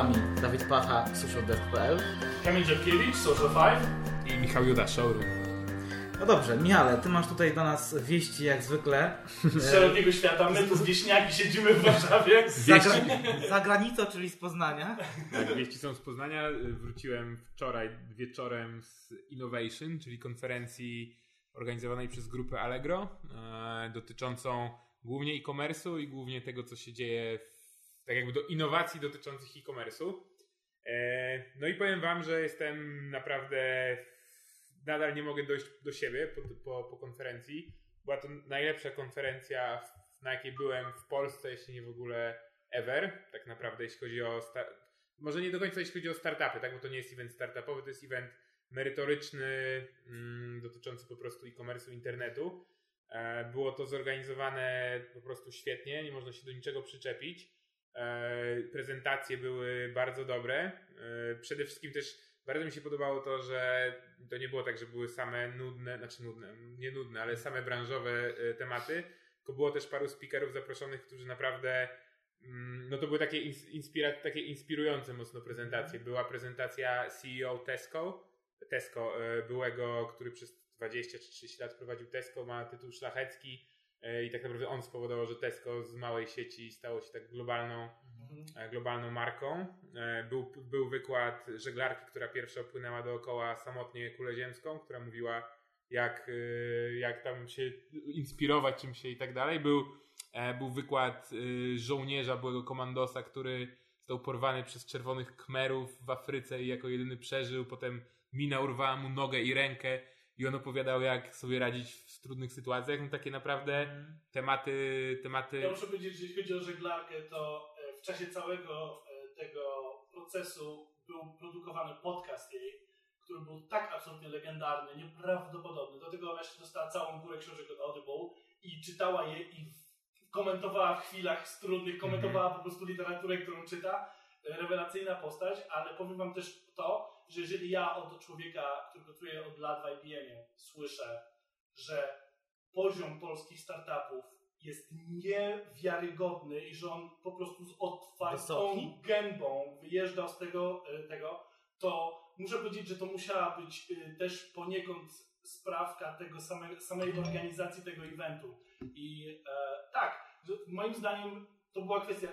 Wami Dawid Pacha, socialdev.pl Kamil Dziadkiewicz, Social 5. I Michał Juda, Showroom. No dobrze, Michale, Ty masz tutaj do nas wieści jak zwykle. Z szerokiego świata, my tu z wieśniaki siedzimy w Warszawie. Za, gra... za granicą, czyli z Poznania. Tak, wieści są z Poznania. Wróciłem wczoraj wieczorem z Innovation, czyli konferencji organizowanej przez grupę Allegro, e, dotyczącą głównie e-commerce'u i głównie tego, co się dzieje, w, tak jakby do innowacji dotyczących e-commerce'u. E, no i powiem Wam, że jestem naprawdę, nadal nie mogę dojść do siebie po, po, po konferencji. Była to najlepsza konferencja, na jakiej byłem w Polsce, jeśli nie w ogóle ever, tak naprawdę jeśli chodzi o, może nie do końca jeśli chodzi o startupy, tak, bo to nie jest event startupowy, to jest event merytoryczny, mm, dotyczący po prostu e-commerce'u internetu. E, było to zorganizowane po prostu świetnie, nie można się do niczego przyczepić. E, prezentacje były bardzo dobre. E, przede wszystkim też bardzo mi się podobało to, że to nie było tak, że były same nudne, znaczy nudne, nie nudne, ale same branżowe tematy, tylko było też paru speakerów zaproszonych, którzy naprawdę mm, no to były takie, inspira takie inspirujące mocno prezentacje. Była prezentacja CEO Tesco, Tesco byłego, który przez 20 czy 30 lat prowadził Tesco, ma tytuł szlachecki e, i tak naprawdę on spowodował, że Tesco z małej sieci stało się tak globalną, mhm. globalną marką. E, był, był wykład żeglarki, która pierwsza płynęła dookoła samotnie kulę ziemską, która mówiła jak, jak tam się inspirować czym się i tak dalej. Był, był wykład żołnierza, byłego komandosa, który został porwany przez czerwonych kmerów w Afryce i jako jedyny przeżył. Potem mina urwała mu nogę i rękę i on opowiadał, jak sobie radzić w trudnych sytuacjach. No takie naprawdę mm. tematy, tematy. Ja muszę powiedzieć, że jeśli chodzi o żeglarkę, to e, w czasie całego e, tego procesu był produkowany podcast jej, który był tak absolutnie legendarny, nieprawdopodobny. Do tego jeszcze dostała całą górę książek od Audible i czytała je i komentowała w chwilach trudnych, komentowała mm. po prostu literaturę, którą czyta. E, rewelacyjna postać, ale powiem wam też to, że jeżeli ja od człowieka, który pracuje od lat w IBM-ie, słyszę, że poziom polskich startupów jest niewiarygodny i że on po prostu z otwartą gębą wyjeżdżał z tego, e, tego, to muszę powiedzieć, że to musiała być e, też poniekąd sprawka tego same, samej organizacji tego eventu. I e, tak, moim zdaniem to była kwestia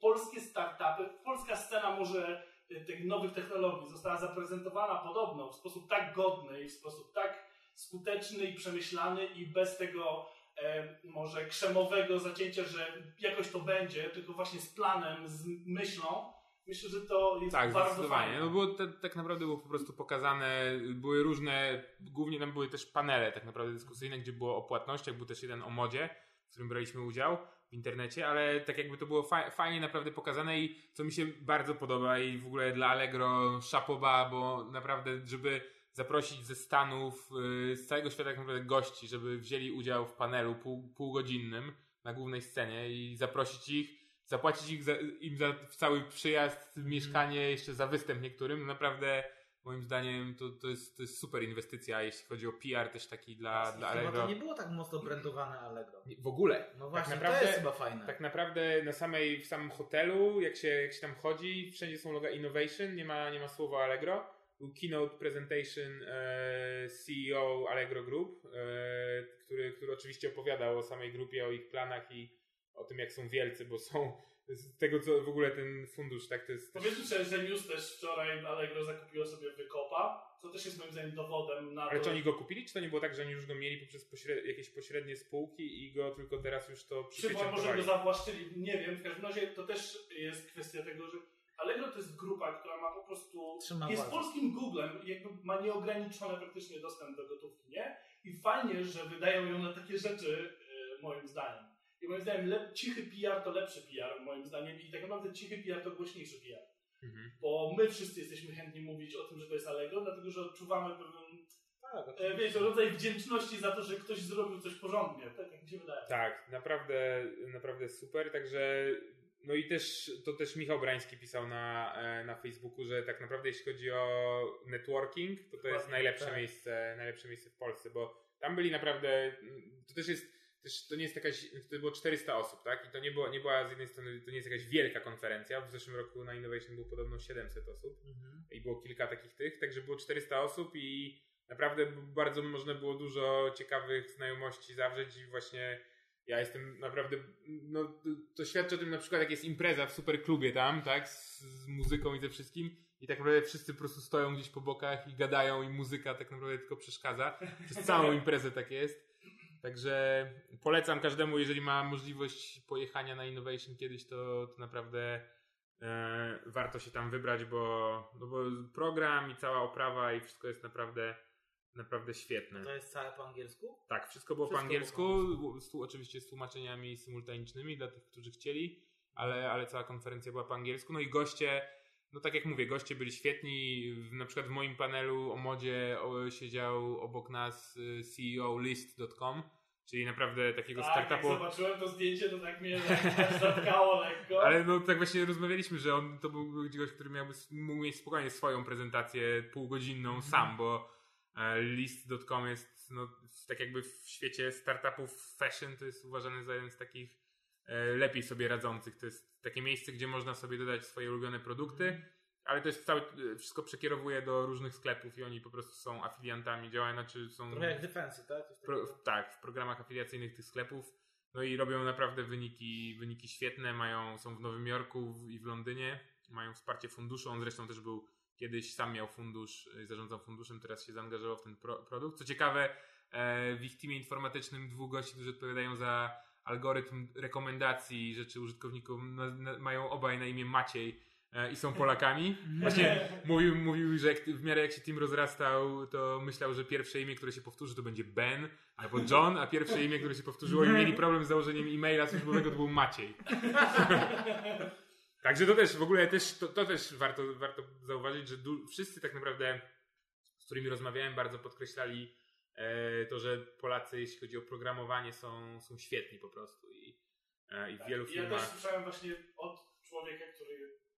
polskie startupy, polska scena może tych nowych technologii została zaprezentowana podobno w sposób tak godny i w sposób tak skuteczny i przemyślany i bez tego e, może krzemowego zacięcia, że jakoś to będzie, tylko właśnie z planem, z myślą. Myślę, że to jest tak, bardzo fajne. No było te, tak naprawdę było po prostu pokazane, były różne, głównie tam były też panele tak naprawdę dyskusyjne, gdzie było o płatnościach, był też jeden o modzie, w którym braliśmy udział w internecie, ale tak jakby to było fa fajnie naprawdę pokazane i co mi się bardzo podoba i w ogóle dla Allegro szapoba, bo naprawdę, żeby zaprosić ze Stanów, yy, z całego świata tak naprawdę gości, żeby wzięli udział w panelu pół, półgodzinnym na głównej scenie i zaprosić ich, zapłacić ich za, im za cały przyjazd, mieszkanie, jeszcze za występ niektórym, naprawdę moim zdaniem to, to, jest, to jest super inwestycja, jeśli chodzi o PR też taki dla, dla Allegro. to nie było tak mocno brandowane Allegro. W ogóle. No właśnie, tak naprawdę, to jest chyba fajne. Tak naprawdę na samej, w samym hotelu, jak się, jak się tam chodzi, wszędzie są loga Innovation, nie ma, nie ma słowa Allegro. Był keynote presentation e, CEO Allegro Group, e, który, który oczywiście opowiadał o samej grupie, o ich planach i o tym, jak są wielcy, bo są z tego, co w ogóle ten fundusz, tak, to jest... Powiedzmy sobie, że News też wczoraj Allegro zakupiło sobie Wykopa, co też jest moim zdaniem dowodem na Ale to... czy oni go kupili, czy to nie było tak, że oni już go mieli poprzez pośred... jakieś pośrednie spółki i go tylko teraz już to Chyba może go zawłaszczyli, nie wiem, w każdym razie to też jest kwestia tego, że Allegro to jest grupa, która ma po prostu... Trzyma jest bardzo. polskim Googlem, jakby ma nieograniczony praktycznie dostęp do gotówki, nie? I fajnie, że wydają ją na takie rzeczy, yy, moim zdaniem. I moim zdaniem cichy PR to lepszy PR, moim zdaniem, i tak naprawdę cichy PR to głośniejszy PR. Mhm. Bo my wszyscy jesteśmy chętni mówić o tym, że to jest Allegro, dlatego że odczuwamy pewien tak, e, wiesz, rodzaj wdzięczności za to, że ktoś zrobił coś porządnie. Tak, jak mi się wydaje. Tak, naprawdę, naprawdę super. Także no i też to też Michał Brański pisał na, e, na Facebooku, że tak naprawdę jeśli chodzi o networking, to to jest najlepsze tak. miejsce, najlepsze miejsce w Polsce, bo tam byli naprawdę, to też jest też to nie jest jakaś, to było 400 osób, tak? I to nie, było, nie była z jednej strony, to nie jest jakaś wielka konferencja. W zeszłym roku na Innovation było podobno 700 osób i było kilka takich tych, także było 400 osób i naprawdę bardzo można było dużo ciekawych znajomości zawrzeć i właśnie ja jestem naprawdę, no to świadczy o tym na przykład jak jest impreza w superklubie tam, tak, z, z muzyką i ze wszystkim i tak naprawdę wszyscy po prostu stoją gdzieś po bokach i gadają i muzyka tak naprawdę tylko przeszkadza. Przez całą imprezę tak jest. Także polecam każdemu, jeżeli ma możliwość pojechania na Innovation kiedyś, to, to naprawdę e, warto się tam wybrać, bo, no bo program i cała oprawa i wszystko jest naprawdę naprawdę świetne. To jest całe po angielsku? Tak, wszystko było Wszystko po angielsku, z- tu oczywiście z tłumaczeniami symultanicznymi dla tych, którzy chcieli, ale, ale cała konferencja była po angielsku. No i goście, no tak jak mówię, goście byli świetni. Na przykład w moim panelu o modzie siedział obok nas y, CEO List.com, czyli naprawdę takiego Tak, jak startupu. zobaczyłem to zdjęcie, to tak mnie zatkało lekko. Ale no tak właśnie rozmawialiśmy, że on to był gość, który miałby mógł mieć spokojnie swoją prezentację półgodzinną sam, bo e, list.com jest no, tak jakby w świecie startupów fashion to jest uważany za jeden z takich lepiej sobie radzących. To jest takie miejsce, gdzie można sobie dodać swoje ulubione produkty, ale to jest całe, e, wszystko przekierowuje do różnych sklepów i oni po prostu są afiliantami, działają, znaczy są Trochę jak Defensy, tak? Pro, tak, w programach afiliacyjnych tych sklepów. No i robią naprawdę wyniki, wyniki świetne. Mają, są w Nowym Jorku i w Londynie. Mają wsparcie funduszu. On zresztą też był kiedyś sam miał fundusz, y, zarządzał funduszem, teraz się zaangażował w ten pro, produkt. Co ciekawe, e, w ich teamie informatycznym dwóch gości, którzy odpowiadają za algorytm rekomendacji rzeczy użytkownikom, na, na, mają obaj na imię Maciej e, i są Polakami. Właśnie mówił, mówił, że jak, w miarę jak się team rozrastał, to myślał, że pierwsze imię, które się powtórzy, to będzie Ben albo John, a pierwsze imię, które się powtórzyło i mieli problem z założeniem e-maila służbowego, to był Maciej. Także to też w ogóle też, to, to też warto, warto zauważyć, że wszyscy tak naprawdę, z którymi rozmawiałem, bardzo podkreślali to, że Polacy, jeśli chodzi o programowanie, są, są świetni po prostu i, e, i w Tak. wielu Ja też słyszałem właśnie od człowieka, który jest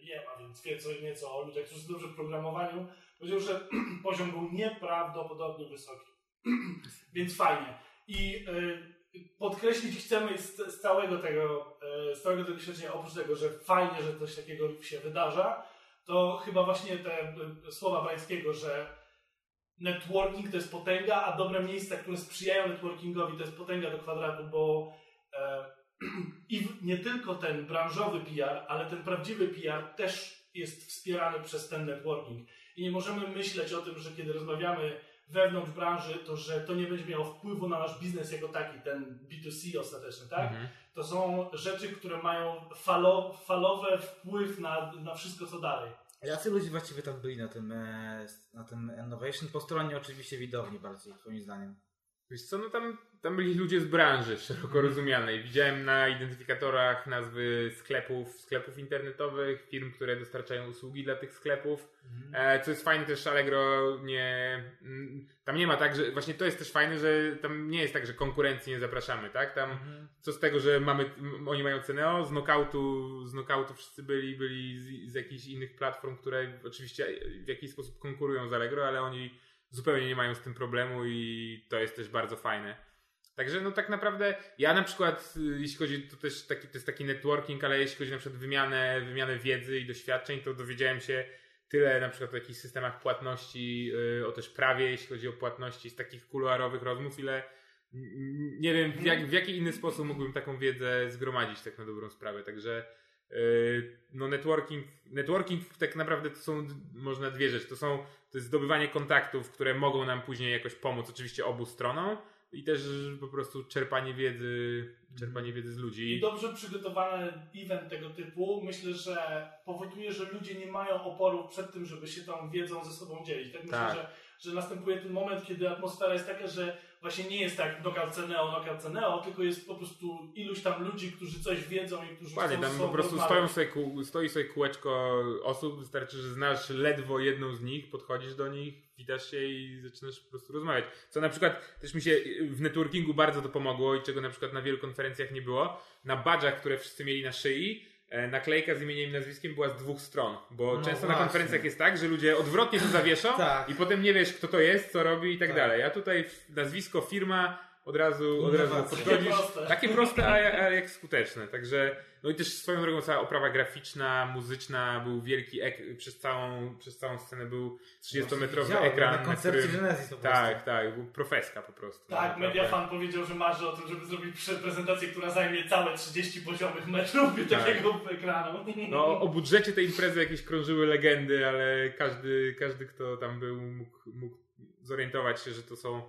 IBM, a więc wie co nieco o ludziach, którzy są dobrze w programowaniu, powiedział, że poziom był nieprawdopodobnie wysoki. więc fajnie. I y, podkreślić chcemy z, z całego tego, y, z całego tego doświadczenia, oprócz tego, że fajnie, że coś takiego się wydarza, to chyba właśnie te y, słowa Bańskiego, że networking to jest potęga, a dobre miejsca, które sprzyjają networkingowi, to jest potęga do kwadratu, bo e, i nie tylko ten branżowy PR, ale ten prawdziwy PR też jest wspierany przez ten networking. I nie możemy myśleć o tym, że kiedy rozmawiamy wewnątrz branży, to że to nie będzie miało wpływu na nasz biznes jako taki, ten B2C ostateczny, tak? Mhm. To są rzeczy, które mają falo, falowy wpływ na, na wszystko, co dalej. Jacy ludzie właściwie tam byli na tym, e, na tym Innovation? Po stronie oczywiście widowni bardziej, twoim zdaniem. Wiesz co, no tam, tam byli ludzie z branży szeroko rozumianej. Widziałem na identyfikatorach nazwy sklepów, sklepów internetowych, firm, które dostarczają usługi dla tych sklepów. E, co jest fajne też, Allegro nie... mm, Tam nie ma tak, że... Właśnie to jest też fajne, że tam nie jest tak, że konkurencji nie zapraszamy, tak? Tam co z tego, że mamy, oni mają Ceneo, z knockoutu, z knockoutu wszyscy byli, byli z, z jakichś innych platform, które oczywiście w jakiś sposób konkurują z Allegro, ale oni zupełnie nie mają z tym problemu i to jest też bardzo fajne. Także no tak naprawdę ja na przykład, y, jeśli chodzi, to też taki, to jest taki networking, ale jeśli chodzi na przykład wymianę, wymianę wiedzy i doświadczeń, to dowiedziałem się tyle na przykład o jakichś systemach płatności, y, o też prawie, jeśli chodzi o płatności z takich kuluarowych rozmów, ile nie wiem w, jak, w jaki inny sposób mógłbym taką wiedzę zgromadzić tak na dobrą sprawę, także no networking, networking tak naprawdę to są można dwie rzeczy, to są to jest zdobywanie kontaktów, które mogą nam później jakoś pomóc, oczywiście obu stronom i też po prostu czerpanie wiedzy, czerpanie wiedzy z I ludzi. dobrze przygotowany event tego typu myślę, że powoduje, że ludzie nie mają oporów przed tym, żeby się tą wiedzą ze sobą dzielić. Tak myślę, Tak. Że, że następuje ten moment, kiedy atmosfera jest taka, że właśnie nie jest tak knockout Ceneo, knockout Ceneo, tylko jest po prostu iluś tam ludzi, którzy coś wiedzą i którzy chcą tam po prostu stoją sobie, stoi sobie kółeczko osób, wystarczy, że znasz ledwo jedną z nich, podchodzisz do nich, witasz się i zaczynasz po prostu rozmawiać. Co na przykład też mi się w networkingu bardzo to pomogło i czego na przykład na wielu konferencjach nie było. Na badżach, które wszyscy mieli na szyi, naklejka z imieniem i nazwiskiem była z dwóch stron, bo No często na właśnie. konferencjach jest tak, że ludzie odwrotnie to zawieszą Tak. i potem nie wiesz kto to jest, co robi i tak, Tak. dalej. A tutaj nazwisko, firma, od razu, od razu podchodzisz. Takie proste. Takie proste, a, a jak skuteczne. Także, no i też swoją drogą cała oprawa graficzna, muzyczna, był wielki, ek- przez, całą, przez całą scenę był 30-metrowy Widziałem, ekran, Na którym... Genesis po prostu. Tak, tak, był profeska po prostu. Tak, Naprawdę. Mediafan powiedział, że marzy o tym, żeby zrobić prezentację, która zajmie całe 30 poziomych metrów takiego ekranu. No, o budżecie tej imprezy jakieś krążyły legendy, ale każdy, każdy kto tam był, mógł, mógł zorientować się, że to są,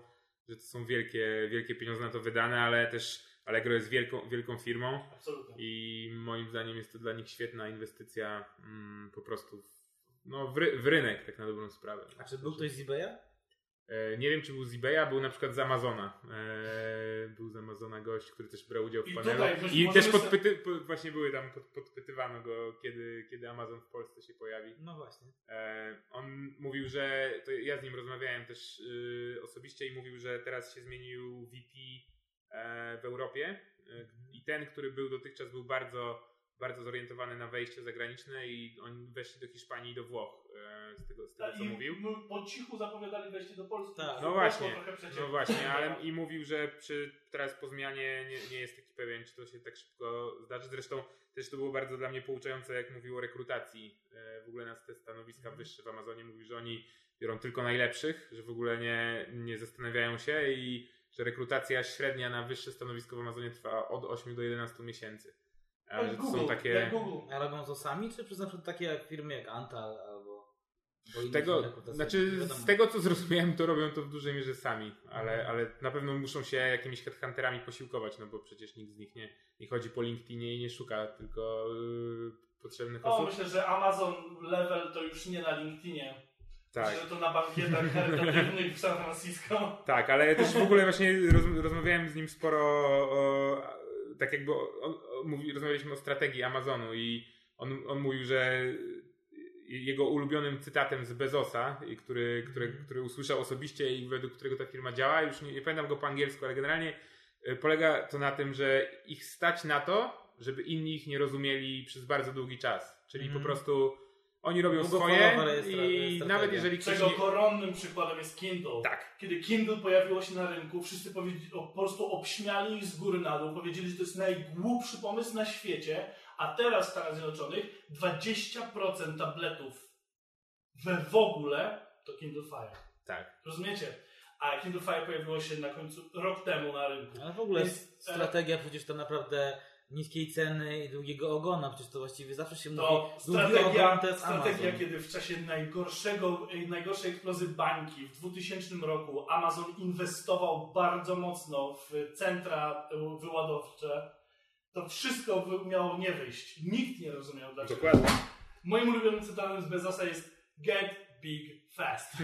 że to są wielkie, wielkie pieniądze na to wydane, ale też Allegro jest wielką, wielką firmą Absolutnie. i moim zdaniem jest to dla nich świetna inwestycja mm, po prostu w, no, w, ry, w rynek, tak na dobrą sprawę. A czy był ktoś z eBaya? E, Nie wiem, czy był z eBaya, był na przykład z Amazona. E, Był z Amazona gość, który też brał udział w I panelu. I też podpyty, po- właśnie były tam, pod, podpytywano go, kiedy, kiedy Amazon w Polsce się pojawi. No właśnie. E, On mówił, że, to ja z nim rozmawiałem też y, osobiście i mówił, że teraz się zmienił VP w Europie e, i ten, który był dotychczas był bardzo, bardzo zorientowany na wejście zagraniczne i oni weszli do Hiszpanii i do Włoch e, z tego, z tego co i mówił. no, po cichu zapowiadali wejście do Polski. Tak. No właśnie, no właśnie, ale i mówił, że przy, teraz po zmianie nie, nie jest taki pewien, czy to się tak szybko zdarzy. Zresztą też to było bardzo dla mnie pouczające, jak mówił o rekrutacji e, w ogóle na te stanowiska wyższe w Amazonie. Mówił, że oni biorą tylko najlepszych, że w ogóle nie, nie zastanawiają się i że rekrutacja średnia na wyższe stanowisko w Amazonie trwa od 8 do 11 miesięcy. A, Jak że to Google, są takie... Google. A robią to sami, czy przez na przykład takie jak firmy jak Antal albo... Tego, znaczy, z tego co zrozumiałem, to robią to w dużej mierze sami, ale, ale na pewno muszą się jakimiś headhunterami posiłkować, no bo przecież nikt z nich nie, nie chodzi po LinkedInie i nie szuka tylko yy, potrzebnych O, osób. myślę, że Amazon level to już nie na LinkedInie. Tak, że to na bankietach charytatywnych w San Francisco. tak, ale też w ogóle właśnie roz, rozmawiałem z nim sporo o, tak jakby o, o, mówi, rozmawialiśmy o strategii Amazonu i on, on mówił, że jego ulubionym cytatem z Bezosa, który, który, który usłyszał osobiście i według którego ta firma działa, już nie, nie pamiętam go po angielsku, ale generalnie y, polega to na tym, że ich stać na to, żeby inni ich nie rozumieli przez bardzo długi czas. Czyli Mhm. po prostu oni robią Długofalowa swoje i strategia. nawet jeżeli ktoś Czego nie... koronnym przykładem jest Kindle. Tak. Kiedy Kindle pojawiło się na rynku, wszyscy po prostu obśmiali ich z góry na dół, powiedzieli, że to jest najgłupszy pomysł na świecie, a teraz w Stanach Zjednoczonych 20% tabletów we w ogóle to Kindle Fire. Tak. Rozumiecie? A Kindle Fire pojawiło się na końcu rok temu na rynku. Ale w ogóle Więc, jest strategia przecież to naprawdę niskiej ceny i długiego ogona. Przecież to właściwie zawsze się To mówi, długi strategia, ogon to jest strategia kiedy w czasie najgorszego, najgorszej eksplozji bańki w 2000 roku Amazon inwestował bardzo mocno w centra wyładowcze, to wszystko miało nie wyjść. Nikt nie rozumiał dlaczego. Dokładnie. Moim ulubionym cytatem z Bezosa jest Get big fast.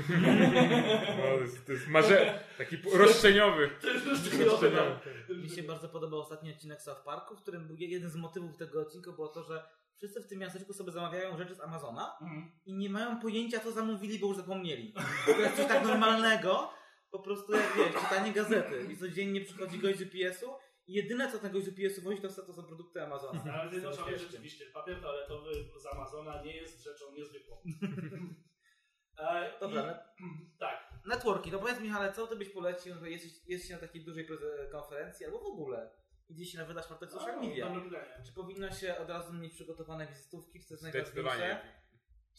No, to jest, to jest marze... taki roszczeniowy. To jest już Roszczeniowy. Mi się bardzo podobał ostatni odcinek South Parku, w którym był jeden z motywów tego odcinka było to, że wszyscy w tym miasteczku sobie zamawiają rzeczy z Amazona Mhm. i nie mają pojęcia, co zamówili, bo już zapomnieli. To jest coś tak normalnego, po prostu jak wiesz, czytanie gazety i codziennie przychodzi gość z UPS-u i jedyne, co ten gość z UPS-u wozi, to, to są produkty Amazona. Ale To zjednoczony jest rzeczywiście, papier toaletowy z Amazona nie jest rzeczą niezwykłą. E, Dobra, i- ale Tak. networki, to powiedz Michale, co ty byś polecił, że jesteś, jesteś na takiej dużej konferencji, albo w ogóle idziesz się na wydać portret social media. Czy powinno się od razu mieć przygotowane wizytówki, co jest Zdecydowanie. najważniejsze?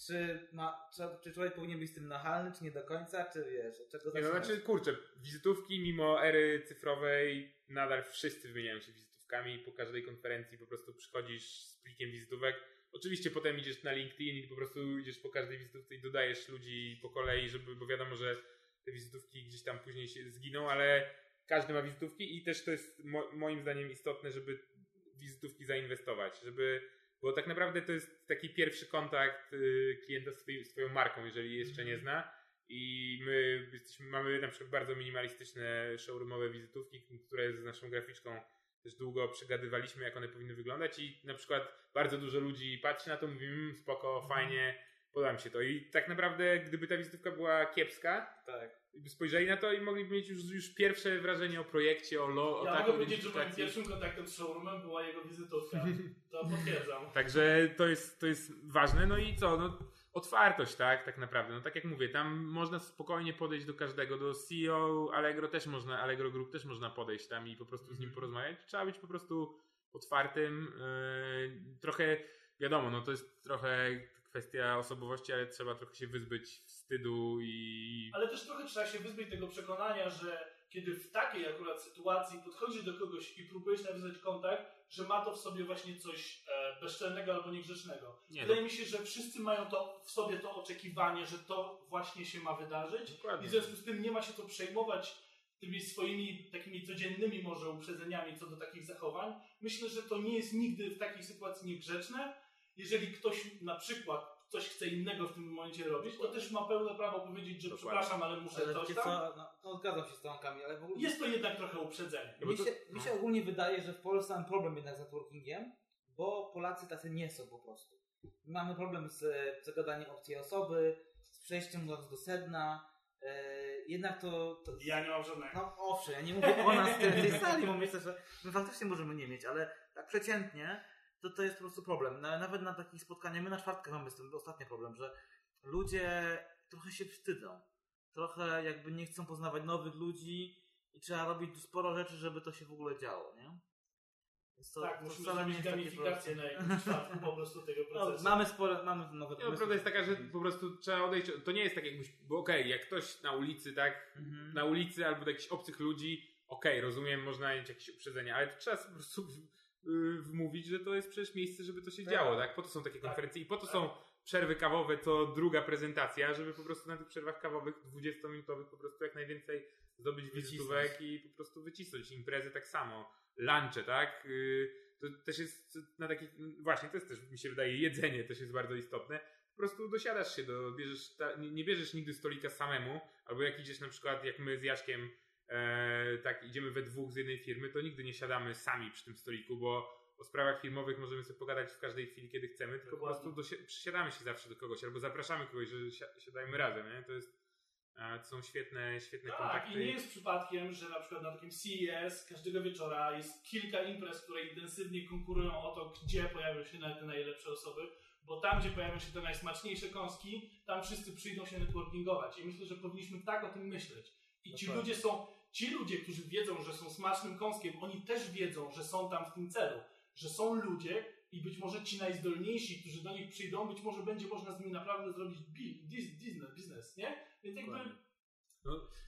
Czy, ma, czy, czy człowiek powinien być z tym nachalny, czy nie do końca, czy wiesz, od czego Nie, no zaczynać? znaczy, kurczę, wizytówki mimo ery cyfrowej nadal wszyscy wymieniają się wizytówkami i po każdej konferencji po prostu przychodzisz z plikiem wizytówek. Oczywiście potem idziesz na LinkedIn i po prostu idziesz po każdej wizytówce i dodajesz ludzi po kolei, żeby, bo wiadomo, że te wizytówki gdzieś tam później się zginą, ale każdy ma wizytówki i też to jest mo- moim zdaniem istotne, żeby wizytówki zainwestować, żeby bo tak naprawdę to jest taki pierwszy kontakt y, klienta z swoją marką, jeżeli jeszcze nie zna. I my jesteśmy, mamy na przykład bardzo minimalistyczne showroomowe wizytówki, które z naszą graficzką też długo przegadywaliśmy, jak one powinny wyglądać i na przykład bardzo dużo ludzi patrzy na to, mówi mmm, spoko, fajnie, podoba mi się to. I tak naprawdę, gdyby ta wizytówka była kiepska, Tak. spojrzeli na to i mogliby mieć już, już pierwsze wrażenie o projekcie, o lo, o Ja taką mogę powiedzieć, że moim pierwszym kontaktem z showroomem była jego wizytówka. To potwierdzam. Także to jest, to jest ważne. No i co? No, otwartość, tak, tak naprawdę. No tak jak mówię, tam można spokojnie podejść do każdego, do CEO Allegro też można, Allegro Group też można podejść tam i po prostu z nim porozmawiać. Trzeba być po prostu otwartym. Yy, trochę, wiadomo, no to jest trochę kwestia osobowości, ale trzeba trochę się wyzbyć wstydu i... Ale też trochę trzeba się wyzbyć tego przekonania, że kiedy w takiej akurat sytuacji podchodzisz do kogoś i próbujesz nawiązać kontakt, że ma to w sobie właśnie coś e, bezczelnego albo niegrzecznego. Nie, Wydaje mi się, że wszyscy mają to w sobie to oczekiwanie, że to właśnie się ma wydarzyć Dokładnie. i w związku z tym nie ma się to przejmować tymi swoimi takimi codziennymi może uprzedzeniami co do takich zachowań. Myślę, że to nie jest nigdy w takiej sytuacji niegrzeczne. Jeżeli ktoś na przykład coś chce innego w tym momencie robić, to też ma pełne prawo powiedzieć, że Dokładnie. przepraszam, ale muszę Ale coś tam. co, no, no, zgadzam się z tą Kamil, ale w ogóle... Jest to jednak trochę uprzedzenie. Mi to- się, mi no. się ogólnie wydaje, że w Polsce mamy problem jednak z networkingiem, bo Polacy tacy nie są po prostu. Mamy problem z zagadaniem obcej osoby, z przejściem do sedna. E, jednak to, to Ja nie mam żadnego. no owszem, ja nie mówię o nas w tej sali, bo myślę, że my faktycznie możemy nie mieć, ale tak przeciętnie to, to jest po prostu problem. Na, nawet na takich spotkaniach, my na czwartkach mamy z tym ostatni problem, że ludzie trochę się wstydzą. Trochę jakby nie chcą poznawać nowych ludzi i trzeba robić tu sporo rzeczy, żeby to się w ogóle działo, nie? Więc to, tak, to musimy zrobić gamifikację na jakimś przypadku po prostu tego No, procesu. mamy spore, mamy nowe No, prawda jest taka, że po prostu trzeba odejść. To nie jest tak jakbyś. Bo okej, jak ktoś na ulicy, tak, Mhm. na ulicy albo do jakichś obcych ludzi, okej, rozumiem, można mieć jakieś uprzedzenia, ale to trzeba po prostu wmówić, że to jest przecież miejsce, żeby to się Tak. działo, tak? Po to są takie Tak. konferencje i po to są przerwy kawowe, to druga prezentacja, żeby po prostu na tych przerwach kawowych 20-minutowych po prostu jak najwięcej zdobyć wizytówek i po prostu wycisnąć. Imprezy tak samo, lunche, tak? Yy, to też jest na takich, właśnie to jest też, mi się wydaje, jedzenie też jest bardzo istotne. Po prostu dosiadasz się do, bierzesz, ta, nie, nie bierzesz nigdy stolika samemu, albo jak idziesz na przykład, jak my z Jaśkiem, e, tak idziemy we dwóch z jednej firmy, to nigdy nie siadamy sami przy tym stoliku, bo o sprawach firmowych możemy sobie pogadać w każdej chwili, kiedy chcemy, tylko po Dokładnie. prostu dosi- przysiadamy się zawsze do kogoś, albo zapraszamy kogoś, że si- siadajmy razem, nie? To jest, to są świetne, świetne Tak, kontakty. i nie jest przypadkiem, że na przykład na takim CES każdego wieczora jest kilka imprez, które intensywnie konkurują o to, gdzie pojawią się te najlepsze osoby, bo tam, gdzie pojawią się te najsmaczniejsze kąski, tam wszyscy przyjdą się networkingować. I myślę, że powinniśmy tak o tym myśleć. I ci Dokładnie. ludzie są, ci ludzie, którzy wiedzą, że są smacznym kąskiem, oni też wiedzą, że są tam w tym celu, że są ludzie i być może ci najzdolniejsi, którzy do nich przyjdą, być może będzie można z nimi naprawdę zrobić bi- biz- biznes, biznes, nie? Więc jakby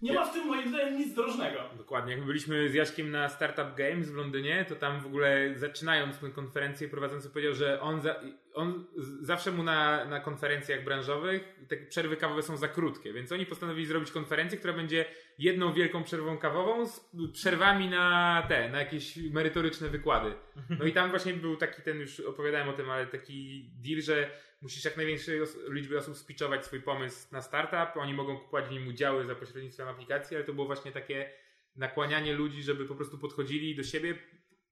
nie ma w tym moim zdaniem nic drożnego. Dokładnie. Jak byliśmy z Jaśkiem na Startup Games w Londynie, to tam w ogóle zaczynając tę konferencję prowadzący powiedział, że on, za, on zawsze mu na, na konferencjach branżowych te przerwy kawowe są za krótkie, więc oni postanowili zrobić konferencję, która będzie jedną wielką przerwą kawową z przerwami na te, na jakieś merytoryczne wykłady. No i tam właśnie był taki ten, już opowiadałem o tym, ale taki deal, że musisz jak największej liczby osób spiczować swój pomysł na startup, oni mogą kupować w nim udziały za pośrednictwem aplikacji, ale to było właśnie takie nakłanianie ludzi, żeby po prostu podchodzili do siebie,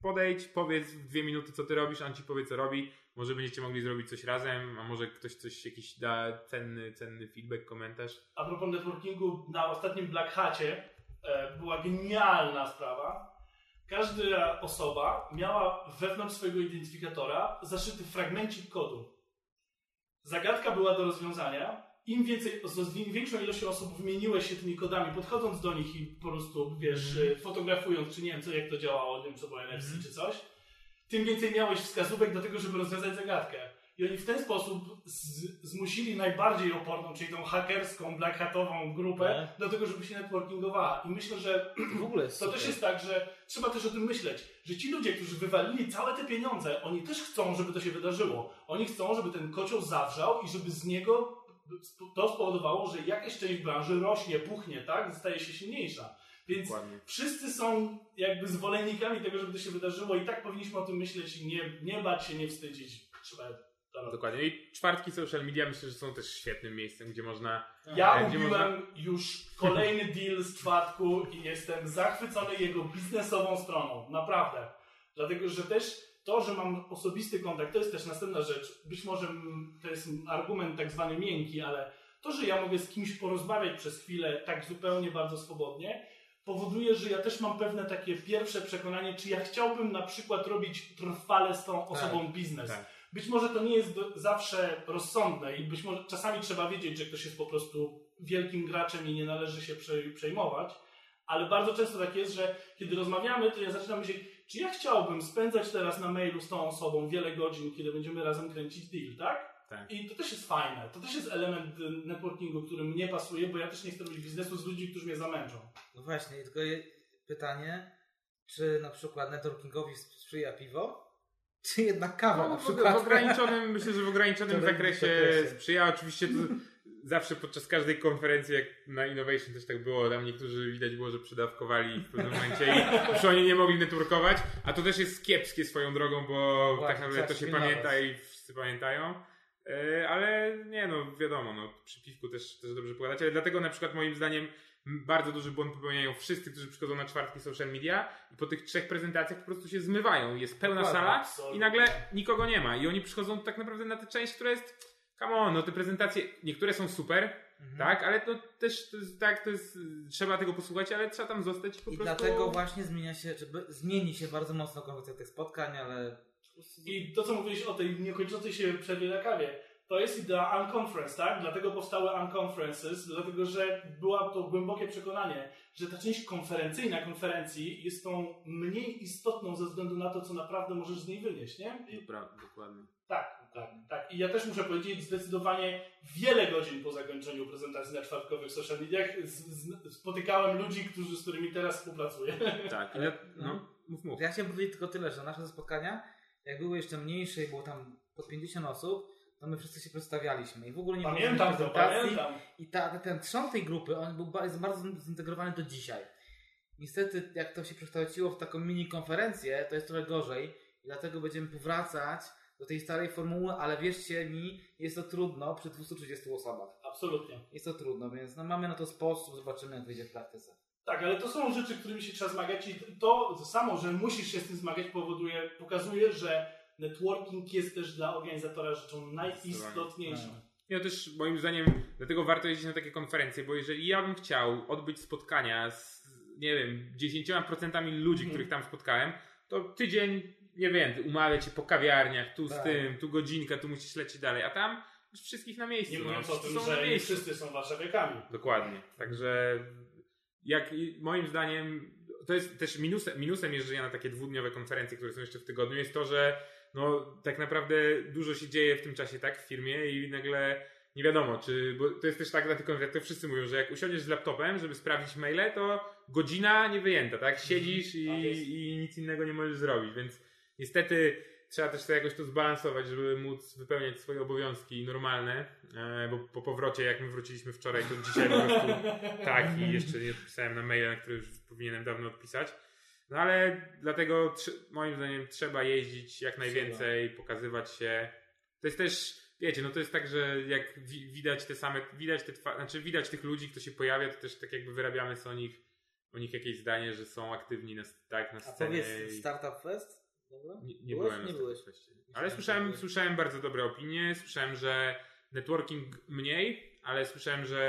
podejdź, powiedz w dwie minuty co ty robisz, on ci powie co robi, może będziecie mogli zrobić coś razem, a może ktoś coś jakiś da cenny, cenny feedback, komentarz. A propos networkingu, na ostatnim Black Hacie e, była genialna sprawa. Każda osoba miała wewnątrz swojego identyfikatora zaszyty fragmencik kodu. Zagadka była do rozwiązania. Im więcej, z im większą ilością osób wymieniłeś się tymi kodami, podchodząc do nich i po prostu, wiesz, e, fotografując, czy nie wiem, co, jak to działało, nie wiem, co było NFC Mhm. czy coś, tym więcej miałeś wskazówek do tego, żeby rozwiązać zagadkę. I oni w ten sposób zmusili najbardziej oporną, czyli tą hakerską, black hatową grupę Tak. do tego, żeby się networkingowała. I myślę, że W ogóle to super. też jest tak, że trzeba też o tym myśleć, że ci ludzie, którzy wywalili całe te pieniądze, oni też chcą, żeby to się wydarzyło. Oni chcą, żeby ten kocioł zawrzał i żeby z niego to spowodowało, że jakaś część branży rośnie, puchnie, tak? Staje się silniejsza. Więc Dokładnie. wszyscy są jakby zwolennikami tego, żeby to się wydarzyło i tak powinniśmy o tym myśleć i nie, nie bać się, nie wstydzić. Trzeba. Dokładnie. I czwartki social media myślę, że są też świetnym miejscem, gdzie można Ja Gdzie ubiłem już kolejny deal z czwartku i jestem zachwycony jego biznesową stroną. Naprawdę. Dlatego, że też to, że mam osobisty kontakt, to jest też następna rzecz. Być może to jest argument tak zwany miękki, ale to, że ja mogę z kimś porozmawiać przez chwilę tak zupełnie bardzo swobodnie, powoduje, że ja też mam pewne takie pierwsze przekonanie, czy ja chciałbym na przykład robić trwale z tą osobą biznes. Tak. Być może to nie jest do, zawsze rozsądne i być może czasami trzeba wiedzieć, że ktoś jest po prostu wielkim graczem i nie należy się przej- przejmować, ale bardzo często tak jest, że kiedy rozmawiamy, to ja zaczynam myśleć, czy ja chciałbym spędzać teraz na mailu z tą osobą wiele godzin, kiedy będziemy razem kręcić deal, tak? Tak. I to też jest fajne. To też jest element y, networkingu, który mnie pasuje, bo ja też nie chcę robić biznesu z ludźmi, którzy mnie zamęczą. No właśnie, tylko pytanie, czy na przykład networkingowi sprzyja piwo, czy jednak kawa No, na w, przykład? w ograniczonym, myślę, że w ograniczonym zakresie zakresie. sprzyja. Oczywiście to zawsze podczas każdej konferencji, jak na Innovation też tak było, tam niektórzy widać było, że przydawkowali w pewnym momencie i już oni nie mogli networkować, a to też jest kiepskie swoją drogą, bo Właśnie, tak naprawdę to się pamięta i wszyscy pamiętają. E, Ale nie no, wiadomo, no, przy piwku też, też dobrze pogadać, ale dlatego na przykład moim zdaniem bardzo duży błąd popełniają wszyscy, którzy przychodzą na czwartki social media i po tych trzech prezentacjach po prostu się zmywają. Jest pełna Dokładnie, sala absolutnie. i nagle nikogo nie ma. I oni przychodzą tak naprawdę na tę część, która jest. Come on, no te prezentacje, niektóre są super, Mhm. tak, ale to też to jest, tak, to jest, trzeba tego posłuchać, ale trzeba tam zostać i po I prostu. dlatego właśnie zmienia się, zmieni się bardzo mocno konwencja tych spotkań, ale I to, co mówiłeś o tej niekończącej się przerwie na kawie, to jest idea unconference, tak? Dlatego powstały unconferences, dlatego że było to głębokie przekonanie, że ta część konferencyjna konferencji jest tą mniej istotną ze względu na to, co naprawdę możesz z niej wynieść, nie? I Dobra, dokładnie. tak, tak, tak. I ja też muszę powiedzieć, zdecydowanie wiele godzin po zakończeniu prezentacji na czwartkowych social mediach spotykałem ludzi, którzy, z którymi teraz współpracuję. Tak, ale, no, mów, mów. ja chciałem powiedzieć tylko tyle, że nasze spotkania, jak były jeszcze mniejsze i było tam po 50 osób, to my wszyscy się przedstawialiśmy i w ogóle nie było Pamiętam żadnej to, pamiętam. I ta, ten trzon tej grupy, on był ba- jest bardzo zintegrowany do dzisiaj. Niestety, jak to się przekształciło w taką mini konferencję, to jest trochę gorzej i dlatego będziemy powracać do tej starej formuły, ale wierzcie mi, jest to trudno przy 230 osobach. Absolutnie. Jest to trudno, więc no, mamy na to sposób, zobaczymy jak wyjdzie w praktyce. Tak, ale to są rzeczy, którymi się trzeba zmagać i to samo, że musisz się z tym zmagać powoduje, pokazuje, że networking jest też dla organizatora rzeczą najistotniejszą. Ja też moim zdaniem, dlatego warto jeździć na takie konferencje, bo jeżeli ja bym chciał odbyć spotkania z, nie wiem, 10% ludzi, Mhm. których tam spotkałem, to tydzień, nie wiem, umawiać się po kawiarniach, tu z Tak. tym, tu godzinka, tu musisz lecieć dalej, a tam już wszystkich na miejscu. Nie no, mówiąc o wszyscy tym, że nie wszyscy są warszawiakami. Dokładnie. Także jak moim zdaniem to jest też minusem, minusem jeżdżenia na takie dwudniowe konferencje, które są jeszcze w tygodniu, jest to, że no, tak naprawdę dużo się dzieje w tym czasie tak w firmie i nagle nie wiadomo, czy, bo to jest też tak na tych konferencjach, to wszyscy mówią, że jak usiądziesz z laptopem, żeby sprawdzić maile, to godzina nie wyjęta, tak? Siedzisz i, Tak i nic innego nie możesz zrobić, więc niestety trzeba też to jakoś to zbalansować, żeby móc wypełniać swoje obowiązki normalne, e, bo po powrocie, jak my wróciliśmy wczoraj, to dzisiaj po prostu tak i jeszcze nie odpisałem na maila, na który już powinienem dawno odpisać. No ale dlatego moim zdaniem trzeba jeździć jak najwięcej, pokazywać się. To jest też, wiecie, no to jest tak, że jak wi- widać te same, widać te znaczy widać tych ludzi, kto się pojawia, to też tak jakby wyrabiamy sobie o nich, o nich jakieś zdanie, że są aktywni na, tak, na A scenie. powiedz, i- Startup Fest? Nie, nie Byłeś? byłem Nie byłeś. Ale słyszałem, słyszałem bardzo dobre opinie. Słyszałem, że networking mniej, ale słyszałem, że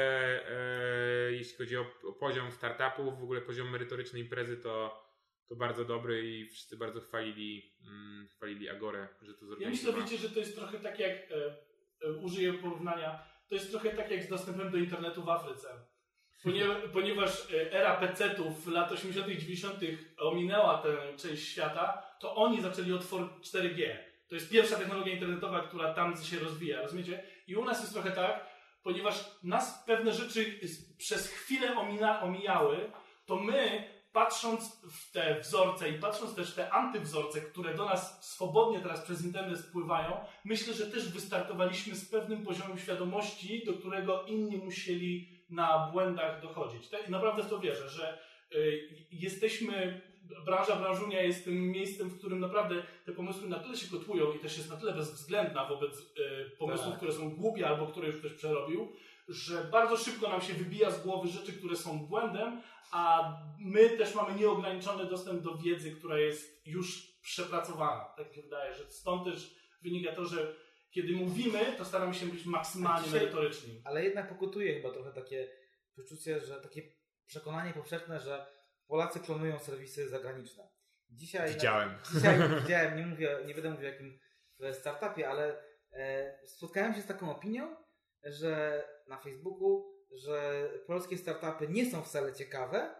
e, jeśli chodzi o, o poziom startupów, w ogóle poziom merytorycznej imprezy, to, to bardzo dobry i wszyscy bardzo chwalili, mm, chwalili Agorę, że to Ja myślę, wiecie, że to jest trochę tak jak, e, e, użyję porównania, to jest trochę tak jak z dostępem do internetu w Afryce. Ponieważ, ponieważ era PC-ów lat 80., 90. ominęła tę część świata, to oni zaczęli od 4G. To jest pierwsza technologia internetowa, która tam się rozwija, rozumiecie? I u nas jest trochę tak, ponieważ nas pewne rzeczy przez chwilę omina, omijały, to my, patrząc w te wzorce i patrząc też w te antywzorce, które do nas swobodnie teraz przez internet spływają, myślę, że też wystartowaliśmy z pewnym poziomem świadomości, do którego inni musieli na błędach dochodzić. Tak? I naprawdę w to wierzę, że y, jesteśmy, branża branżunia jest tym miejscem, w którym naprawdę te pomysły na tyle się kotłują i też jest na tyle bezwzględna wobec y, pomysłów, Tak. które są głupie albo które już ktoś przerobił, że bardzo szybko nam się wybija z głowy rzeczy, które są błędem, a my też mamy nieograniczony dostęp do wiedzy, która jest już przepracowana. Tak mi się wydaje, że stąd też wynika to, że kiedy mówimy, to staramy się być maksymalnie Dzisiaj- merytoryczni. Ale jednak pokutuje chyba trochę takie przeczucie, że takie przekonanie powszechne, że Polacy klonują serwisy zagraniczne. Dzisiaj, Widziałem. Dzisiaj widziałem, nie mówię, nie będę mówił jakim w startupie, ale e, spotkałem się z taką opinią, że na Facebooku, że polskie startupy nie są wcale ciekawe,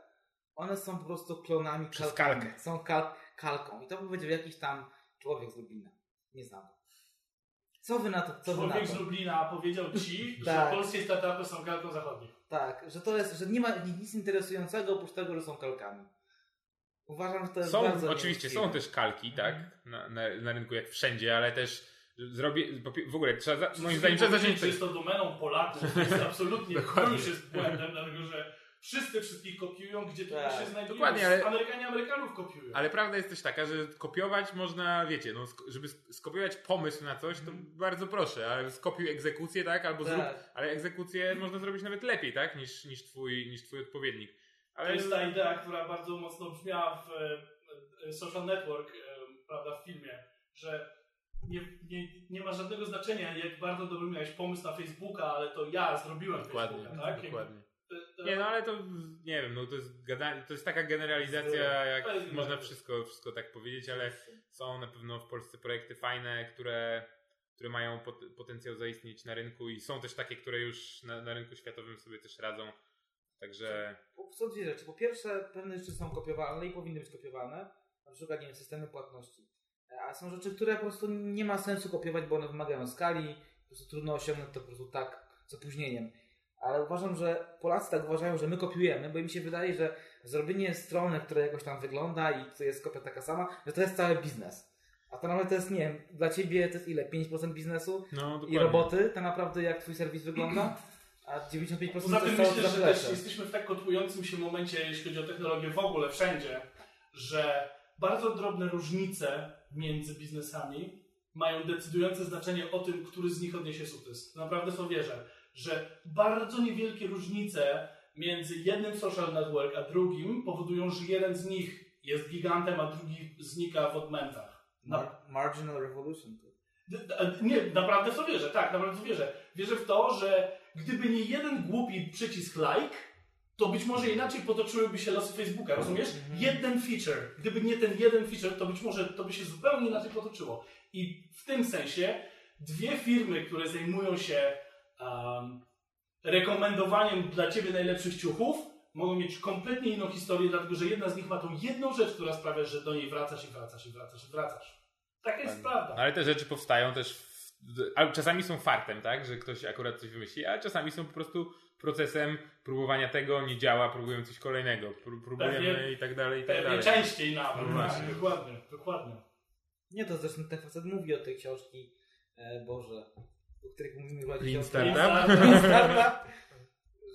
one są po prostu klonami Przez kalkami. kalkę. Są kal kalką. I to powiedział jakiś tam człowiek z Lublina. Nie znam go. Co wy na to? Co wy na Człowiek to? z Lublina powiedział ci, że Tak. polskie startupy są kalką zachodnią. Tak, że to jest, że nie ma nic interesującego oprócz tego, że są kalkami. Uważam, że to jest Są, bardzo oczywiście są też kalki, tak, na, na, na rynku jak wszędzie, ale też zrobię, w ogóle trzeba, za, moim zdaniem trzeba zacząć... że jest to domeną Polaków. To jest absolutnie, to już jest błędem, dlatego że wszyscy wszystkich kopiują, gdzie tylko Tak. się znajdują. Dokładnie, ale- Amerykanie Amerykanów kopiują. Ale prawda jest też taka, że kopiować można, wiecie, no, sk- żeby sk- skopiować pomysł na coś, to bardzo proszę, ale skopiuj egzekucję, tak, albo zrób, Tak. ale egzekucję można zrobić nawet lepiej, tak, niż, niż, twój, niż twój odpowiednik. To Ale jest ta idea, która bardzo mocno brzmiała w e, e, Social Network, e, prawda, w filmie, że nie, nie, nie ma żadnego znaczenia, jak bardzo dobry miałeś pomysł na Facebooka, ale to ja zrobiłem dokładnie, Facebooka, tak? dokładnie. To, to, Nie, no ale to, nie wiem, no to jest, gada, to jest taka generalizacja, jak można wszystko, wszystko tak powiedzieć, ale są na pewno w Polsce projekty fajne, które, które mają pot, potencjał zaistnieć na rynku i są też takie, które już na, na rynku światowym sobie też radzą. Także Są dwie rzeczy. Po pierwsze, pewne rzeczy są kopiowane i powinny być kopiowane. Na przykład, nie wiem, systemy płatności. E, A są rzeczy, które po prostu nie ma sensu kopiować, bo one wymagają skali. Po prostu trudno osiągnąć to po prostu tak z opóźnieniem. Ale uważam, że Polacy tak uważają, że my kopiujemy, bo im się wydaje, że zrobienie strony, która jakoś tam wygląda i to jest kopia taka sama, że to jest cały biznes. A to nawet to jest, nie wiem, dla ciebie to jest ile? 5% biznesu? no I roboty, tak naprawdę jak twój serwis wygląda? A 95% Poza to tym jest myślę, że też jesteśmy w tak kotłującym się momencie, jeśli chodzi o technologię w ogóle, wszędzie, że bardzo drobne różnice między biznesami mają decydujące znaczenie o tym, który z nich odniesie sukces. Naprawdę to wierzę, że bardzo niewielkie różnice między jednym social network a drugim powodują, że jeden z nich jest gigantem, a drugi znika w odmętach. Mar- marginal revolution. D- Nie, naprawdę w to wierzę, tak, naprawdę w to wierzę. Wierzę w to, że gdyby nie jeden głupi przycisk like, to być może inaczej potoczyłyby się losy Facebooka, rozumiesz? Mhm. Jeden feature. Gdyby nie ten jeden feature, to być może to by się zupełnie inaczej potoczyło. I w tym sensie dwie firmy, które zajmują się um, rekomendowaniem dla ciebie najlepszych ciuchów, mogą mieć kompletnie inną historię, dlatego że jedna z nich ma tą jedną rzecz, która sprawia, że do niej wracasz i wracasz i wracasz i wracasz. Taka jest prawda. Ale te rzeczy powstają też, w, a czasami są fartem, tak, że ktoś akurat coś wymyśli, a czasami są po prostu procesem próbowania tego, nie działa, próbują coś kolejnego, pró- próbujemy Pewnie- i tak dalej, i tak dalej. częściej nawet. No tak, dokładnie, dokładnie. Nie, to zresztą ten facet mówi o tej książki, e, Boże, o których mówimy chyba Lean. Startup? Lean Startup.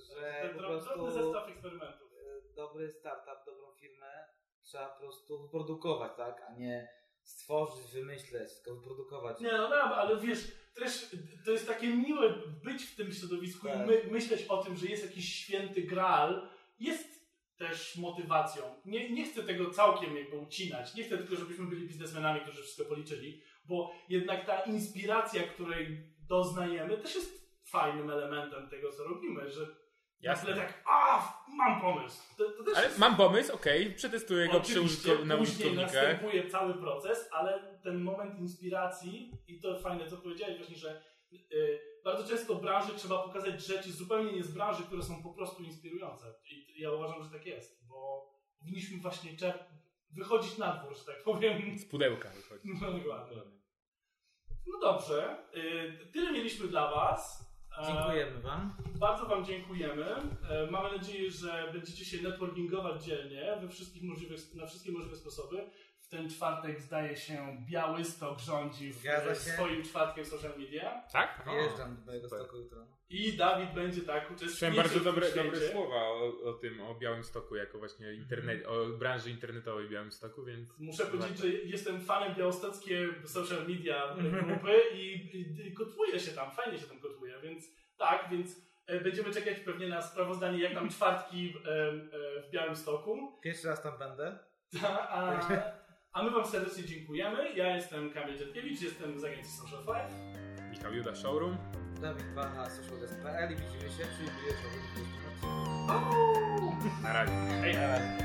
Że po prostu zestaw eksperymentów. e, dobry startup, dobrą firmę trzeba po prostu wyprodukować, tak? A nie stworzyć, wymyśleć, tylko wyprodukować. Nie, no dobra, ale wiesz, też to jest takie miłe być w tym środowisku Tak. i my, myśleć o tym, że jest jakiś święty graal, jest też motywacją. Nie, nie chcę tego całkiem jakby ucinać. Nie chcę tylko, żebyśmy byli biznesmenami, którzy wszystko policzyli, bo jednak ta inspiracja, której doznajemy, też jest fajnym elementem tego, co robimy, że Jasne. nagle tak, a, mam pomysł. To, to Ale jest mam pomysł, okej, przetestuję go przy Oczywiście, użytko- na później użytkownikach. następuje cały proces, ale ten moment inspiracji i to fajne, co powiedziałeś właśnie, że y, bardzo często w branży trzeba pokazać rzeczy zupełnie nie z branży, które są po prostu inspirujące. I ja uważam, że tak jest, bo powinniśmy właśnie czer- wychodzić na dwór, że tak powiem. Z pudełka wychodzi. No, dokładnie. No dobrze, y, tyle mieliśmy dla Was. E, Dziękujemy Wam. bardzo Wam dziękujemy. E, Mamy nadzieję, że będziecie się networkingować dzielnie we wszystkich możliwych, na wszystkie możliwe sposoby. W ten czwartek zdaje się Białystok rządzi w Zgadza e, się. swoim czwartkiem social media. Tak? O, Wjeżdżam do mojego super. stoku jutro. I Dawid będzie tak uczestniczył Słyszałem bardzo w tym dobre, święcie. dobre słowa o, o tym, o Białymstoku, jako właśnie internet, o branży internetowej Białymstoku, więc... Muszę powiedzieć, że jestem fanem białostockie social media Mhm. grupy i, i, i kotłuję się tam, fajnie się tam kotłuje, więc tak, więc e, będziemy czekać pewnie na sprawozdanie jak nam czwartki e, e, w Białymstoku. Pierwszy raz tam będę. A, a my Wam serdecznie dziękujemy. Ja jestem Kamil Dziadkiewicz, jestem z agencji Social Five. Michał Juda Showroom. Dawid Bacha, socialdesk.pl i widzimy się przy jubileuszu. Na razie. Hej! Na razie.